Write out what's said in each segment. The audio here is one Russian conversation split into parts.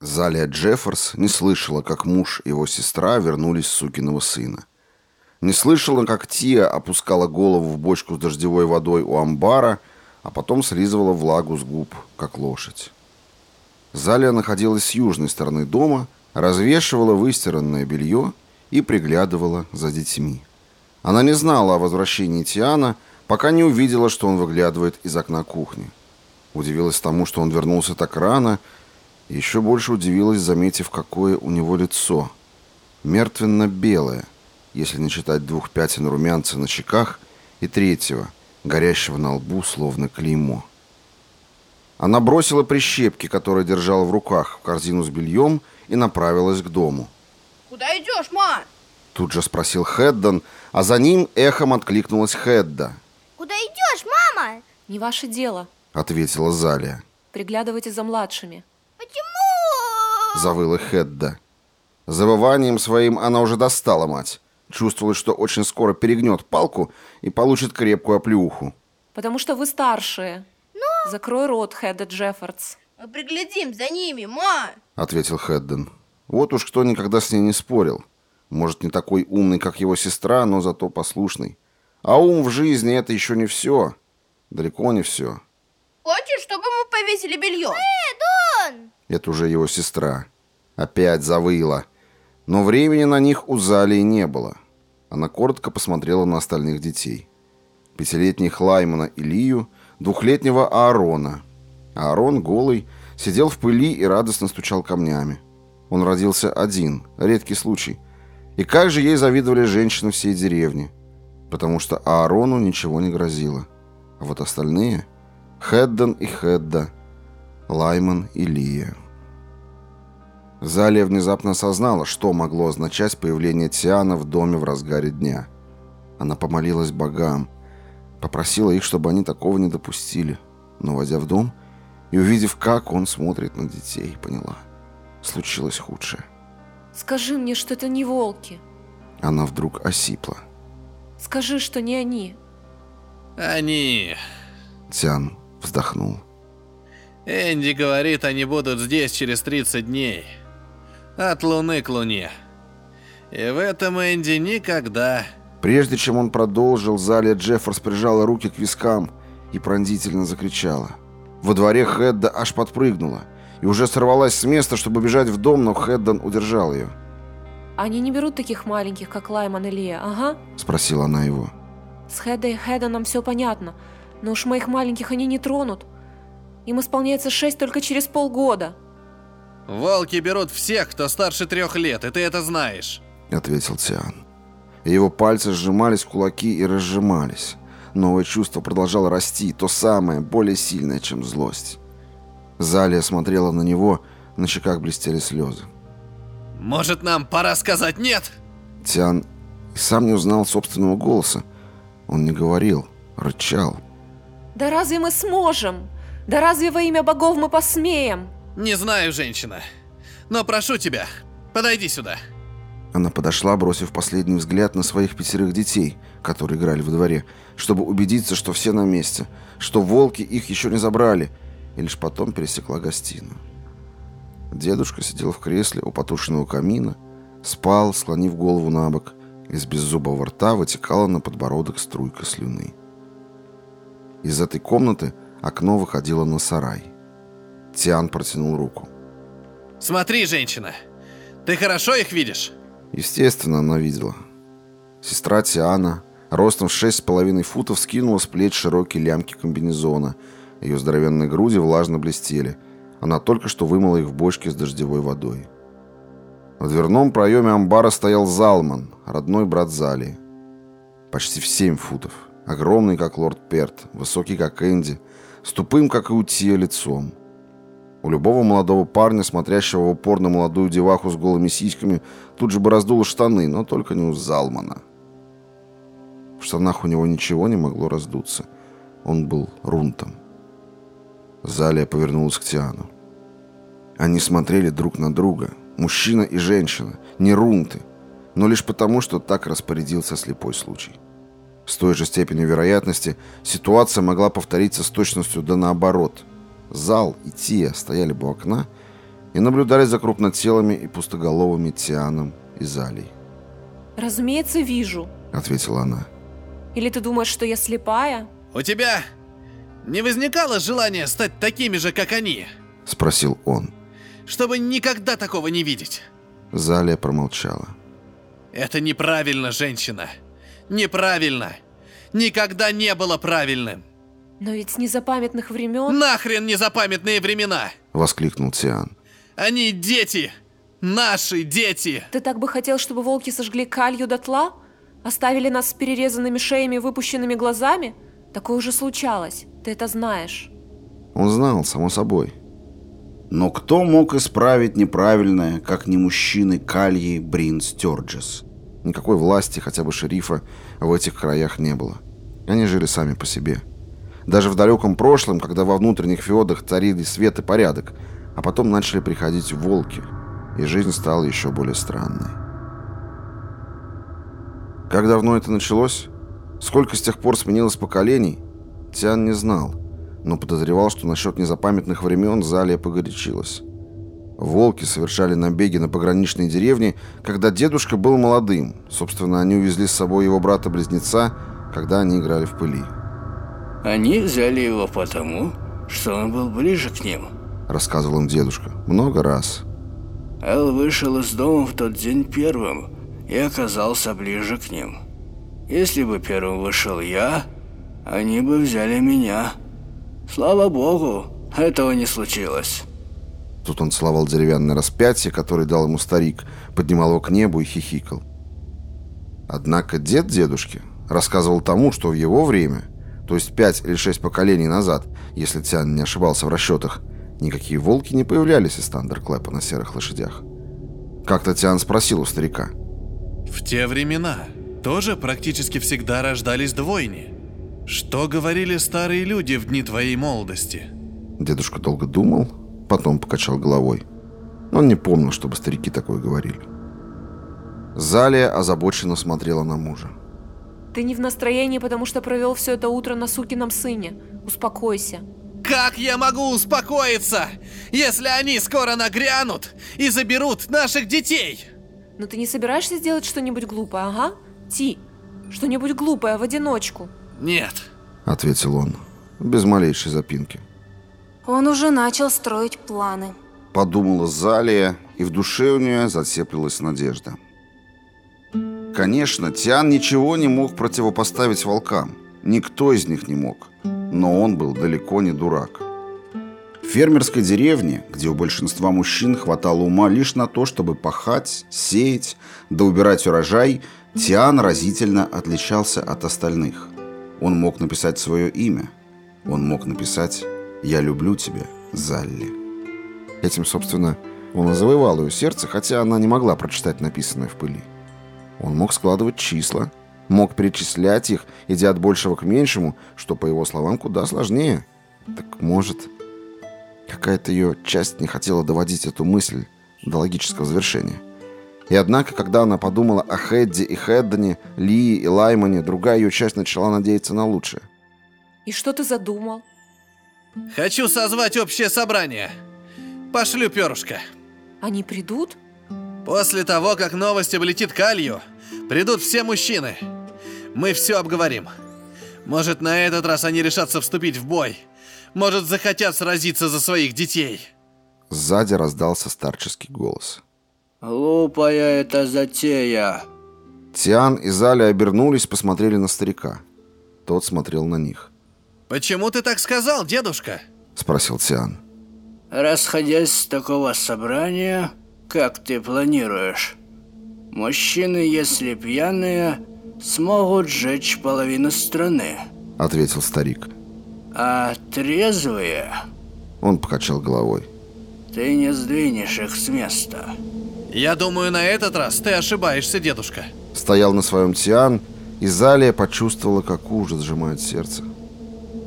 Залия Джефферс не слышала, как муж и его сестра вернулись с сукиного сына. Не слышала, как Тия опускала голову в бочку с дождевой водой у амбара, а потом слизывала влагу с губ, как лошадь. Залия находилась с южной стороны дома, развешивала выстиранное белье и приглядывала за детьми. Она не знала о возвращении Тиана, пока не увидела, что он выглядывает из окна кухни. Удивилась тому, что он вернулся так рано, еще больше удивилась, заметив, какое у него лицо. Мертвенно-белое, если не считать двух пятен румянца на щеках и третьего, горящего на лбу, словно клеймо. Она бросила прищепки, которые держала в руках, в корзину с бельем и направилась к дому. Куда идешь, ма? Тут же спросил Хеддон, а за ним эхом откликнулась Хедда. Куда идешь, мама? Не ваше дело. Ответила Залия. Приглядывайте за младшими. Почему? Завыла Хедда. Завыванием своим она уже достала мать. Чувствовала, что очень скоро перегнет палку и получит крепкую оплеуху. Потому что вы старшие. Но... Закрой рот, Хедда Джеффордс. Мы приглядим за ними, ма. Ответил Хедден. Вот уж кто никогда с ней не спорил. Может, не такой умный, как его сестра, но зато послушный. А ум в жизни — это еще не все. Далеко не все. Хочешь, чтобы мы повесили белье? Это уже его сестра. Опять завыла. Но времени на них у Залии не было. Она коротко посмотрела на остальных детей. Пятилетних Лаймана Лию, двухлетнего Аарона. Аарон, голый, сидел в пыли и радостно стучал камнями. Он родился один, редкий случай. И как же ей завидовали женщины всей деревни. Потому что Аарону ничего не грозило. А вот остальные... Хедден и Хедда, Лайман и Лия. Залия внезапно осознала, что могло означать появление Тиана в доме в разгаре дня. Она помолилась богам, попросила их, чтобы они такого не допустили. Но, войдя в дом и увидев, как он смотрит на детей, поняла, случилось худшее. Скажи мне, что это не волки. Она вдруг осипла. Скажи, что не они. Они... Тиан вздохнул. Энди говорит, они будут здесь через 30 дней. От луны к луне. И в этом Энди никогда... Прежде чем он продолжил, Залия Джефферс прижала руки к вискам и пронзительно закричала. Во дворе Хедда аж подпрыгнула и уже сорвалась с места, чтобы бежать в дом, но Хеддан удержал ее. Они не берут таких маленьких, как Лайман и Лия, ага? Спросила она его. С Хедда и Хедданом все понятно, но уж моих маленьких они не тронут. Им исполняется шесть только через полгода. Волки берут всех, кто старше трех лет, и ты это знаешь. Ответил Тиан. Его пальцы сжимались в кулаки и разжимались. Новое чувство продолжало расти, то самое, более сильное, чем злость. Залия смотрела на него, на щеках блестели слезы. «Может, нам пора сказать нет?» Тиан сам не узнал собственного голоса. Он не говорил, рычал. «Да разве мы сможем? Да разве во имя богов мы посмеем?» «Не знаю, женщина. Но прошу тебя, подойди сюда». Она подошла, бросив последний взгляд на своих пятерых детей, которые играли во дворе, чтобы убедиться, что все на месте, что волки их еще не забрали, и лишь потом пересекла гостиную. Дедушка сидел в кресле у потушенного камина, спал, склонив голову на бок, из беззубого рта вытекала на подбородок струйка слюны. Из этой комнаты окно выходило на сарай. Тиан протянул руку. «Смотри, женщина, ты хорошо их видишь?» Естественно, она видела. Сестра Тиана, ростом в шесть с половиной футов, скинула с плеч широкие лямки комбинезона. Ее здоровенные груди влажно блестели. Она только что вымыла их в бочке с дождевой водой. В дверном проеме амбара стоял Залман, родной брат Залии. Почти в семь футов. Огромный, как лорд Перт, высокий, как Энди, с тупым, как и у Тия, лицом. У любого молодого парня, смотрящего в упор на молодую деваху с голыми сиськами, тут же бы раздуло штаны, но только не у Залмана. В штанах у него ничего не могло раздуться. Он был рунтом. Залия повернулась к Тиану. Они смотрели друг на друга, мужчина и женщина, не рунты, но лишь потому, что так распорядился слепой случай. С той же степенью вероятности ситуация могла повториться с точностью да наоборот – Зал и Тия стояли бы у окна, и наблюдали за крупнотелыми и пустоголовыми Тианом и Залей. Разумеется, вижу. Ответила она. Или ты думаешь, что я слепая? У тебя не возникало желания стать такими же, как они? Спросил он. Чтобы никогда такого не видеть. Залия промолчала. Это неправильно, женщина. Неправильно. Никогда не было правильным. Но ведь с незапамятных времен... Нахрен незапамятные времена! Воскликнул Тиан. Они дети! Наши дети! Ты так бы хотел, чтобы волки сожгли калью дотла? Оставили нас с перерезанными шеями и выпущенными глазами? Такое уже случалось, ты это знаешь. Он знал, само собой. Но кто мог исправить неправильное, как не мужчины Кальи Брин Стёрджес? Никакой власти, хотя бы шерифа, в этих краях не было. Они жили сами по себе. Даже в далеком прошлом, когда во внутренних феодах царили свет и порядок, а потом начали приходить волки, и жизнь стала еще более странной. Как давно это началось? Сколько с тех пор сменилось поколений? Тиан не знал, но подозревал, что насчет незапамятных времен Залия погорячилась. Волки совершали набеги на пограничные деревни, когда дедушка был молодым. Собственно, они увезли с собой его брата-близнеца, когда они играли в пыли. Они взяли его потому, что он был ближе к ним. Рассказывал им дедушка. Много раз. Эл вышел из дома в тот день первым и оказался ближе к ним. Если бы первым вышел я, они бы взяли меня. Слава богу, этого не случилось. Тут он целовал деревянное распятие, которое дал ему старик, поднимал его к небу и хихикал. Однако дед дедушки рассказывал тому, что в его время, то есть пять или шесть поколений назад, если Тян не ошибался в расчетах, никакие волки не появлялись из Тандерклэпа на серых лошадях. Как-то Тиан спросил у старика. В те времена тоже практически всегда рождались двойни. Что говорили старые люди в дни твоей молодости? Дедушка долго думал, потом покачал головой. Он не помнил, чтобы старики такое говорили. Залия озабоченно смотрела на мужа. Ты не в настроении, потому что провел все это утро на сукином сыне. Успокойся. Как я могу успокоиться, если они скоро нагрянут и заберут наших детей? Но ты не собираешься сделать что-нибудь глупое, ага? Ти, что-нибудь глупое в одиночку. Нет. Ответил он, без малейшей запинки. Он уже начал строить планы. Подумала Залия, и в душе у нее затеплилась надежда. Конечно, Тиан ничего не мог противопоставить волкам. Никто из них не мог. Но он был далеко не дурак. В фермерской деревне, где у большинства мужчин хватало ума лишь на то, чтобы пахать, сеять, да убирать урожай, Тиан разительно отличался от остальных. Он мог написать свое имя. Он мог написать «Я люблю тебя, Залли». Этим, собственно, он и завоевал ее сердце, хотя она не могла прочитать написанное в пыли. Он мог складывать числа, мог перечислять их, идя от большего к меньшему, что, по его словам, куда сложнее. Так может, какая-то ее часть не хотела доводить эту мысль до логического завершения. И однако, когда она подумала о Хэдди и Хэддоне, Лии и Лаймане, другая ее часть начала надеяться на лучшее. И что ты задумал? Хочу созвать общее собрание. Пошлю перышко. Они придут? После того, как новость облетит Калью, придут все мужчины. Мы все обговорим. Может, на этот раз они решатся вступить в бой. Может, захотят сразиться за своих детей. Сзади раздался старческий голос. Глупая это затея. Тиан и Заля обернулись, посмотрели на старика. Тот смотрел на них. Почему ты так сказал, дедушка? Спросил Тиан. Расходясь с такого собрания, как ты планируешь? Мужчины, если пьяные, смогут сжечь половину страны. Ответил старик. А трезвые, Он покачал головой. ты не сдвинешь их с места. Я думаю, на этот раз ты ошибаешься, дедушка. Стоял на своем Тиан, и Залия почувствовала, как ужас сжимает сердце.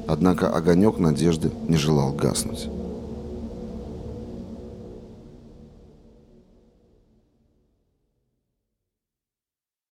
Однако огонек надежды не желал гаснуть.